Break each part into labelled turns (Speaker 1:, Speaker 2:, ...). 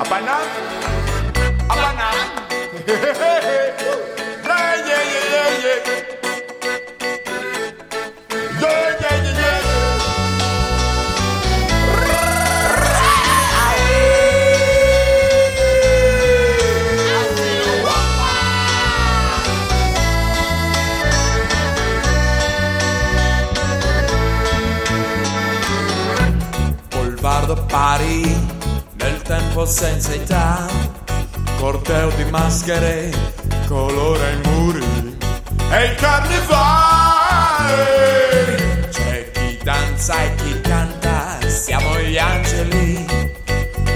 Speaker 1: Abana, Abana. Polvardo pari nel tempo senza età, corteo di maschere, colora i muri e il carnevale. C'è chi danza e chi canta, siamo gli angeli,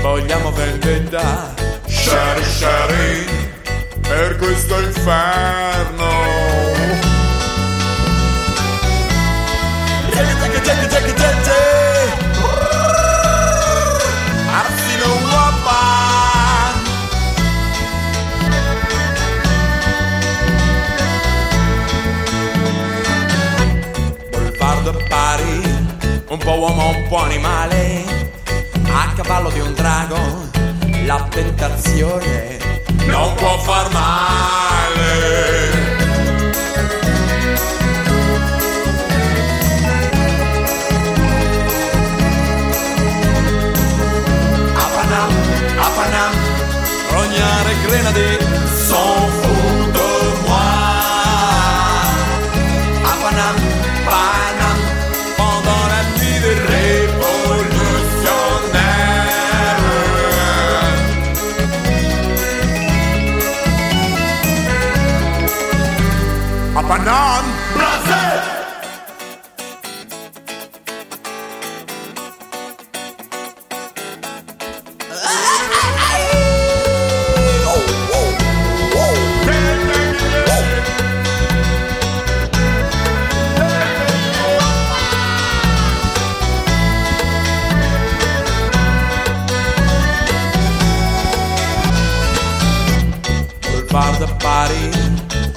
Speaker 1: vogliamo vendetta, shari shari, per questo inferno. Un po' uomo, un po' animale, a cavallo di un drago, la tentazione non può far male. up and on.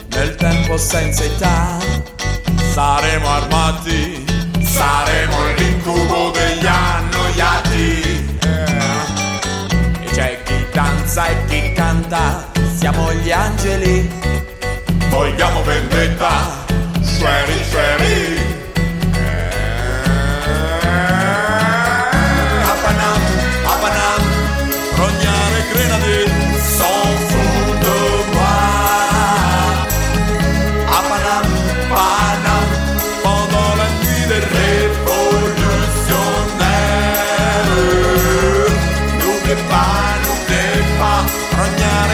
Speaker 1: Nel tempo senza età saremo armati saremo l'incubo degli annoiati. Eh. e c'è chi danza e chi canta siamo gli angeli. Vogliamo vendetta Sherry Sherry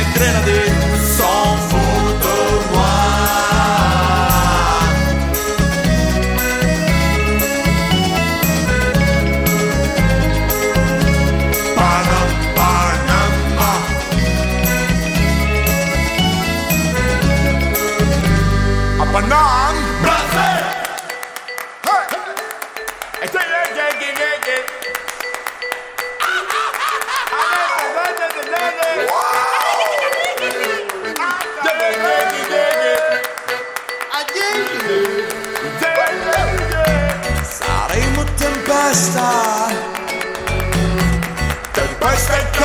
Speaker 1: incredibile sans foutre-moi. Panam, Panama. A Panam. star.
Speaker 2: The perfect.